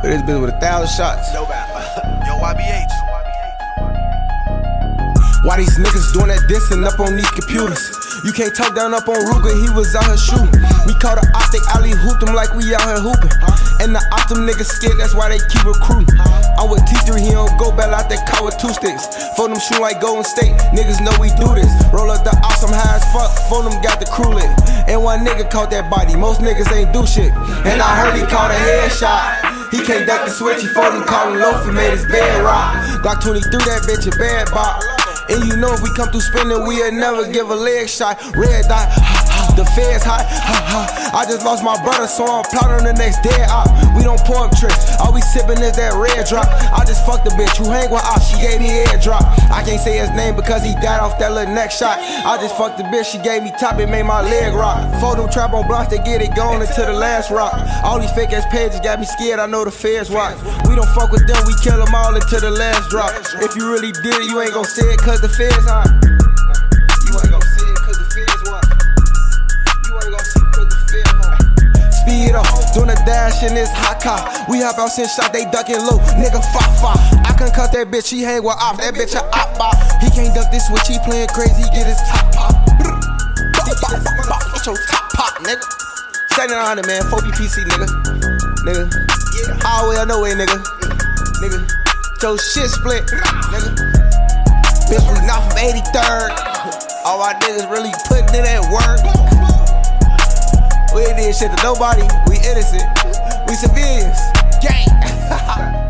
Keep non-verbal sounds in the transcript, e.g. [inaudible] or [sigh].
But this bitch with a thousand shots. Yo, [laughs] YBH. Why these niggas doing that dissing up on these computers? You can't talk down up on Ruger, he was out here shooting. We caught a optic alley, hooped him like we out here hooping. And the optim niggas scared, that's why they keep recruiting. I'm with T3, he don't go back out that car with two sticks. For them shoot like Golden State, niggas know we do this. Roll up the ops, I'm high as fuck. For them got the crew lit. And one nigga caught that body, most niggas ain't do shit. And I heard he caught a headshot. He can't duck the switch, he him loaf and made his bed rock. Glock 23, that bitch a bad bop. And you know if we come through spinning, we'll never give a leg shot. Red dot, the feds hot. I just lost my brother, so I'm plotting the next dead op. We don't pour up tricks, all we sipping is that red drop. I just fucked the bitch who hang with op, she gave me air drop. I can't say his name because he died off that little neck shot. I just fucked the bitch, she gave me top, it made my leg rock. Them trap on blocks, they get it going until the last rock. All these fake ass pages got me scared, I know the feds watch. We don't fuck with them, we kill them all until the last drop. If you really did it, you ain't gon' say it cause the feds hot. Doing a dash in this hot car. We hop out, send shot, they ducking low. Nigga, fuck, fuck. I can cut that bitch, he hang with ops. That bitch a op bop. He can't duck this switch, he playing crazy, he get his top pop. Get your top pop, nigga. 7900, man, 4BPC, nigga. Nigga. All way or no way, nigga. Nigga. Your shit split, nigga. Bitch, we not from 83rd. All my niggas really putting in that work. We ain't did shit to nobody. We innocent. We civilians. Gang. [laughs]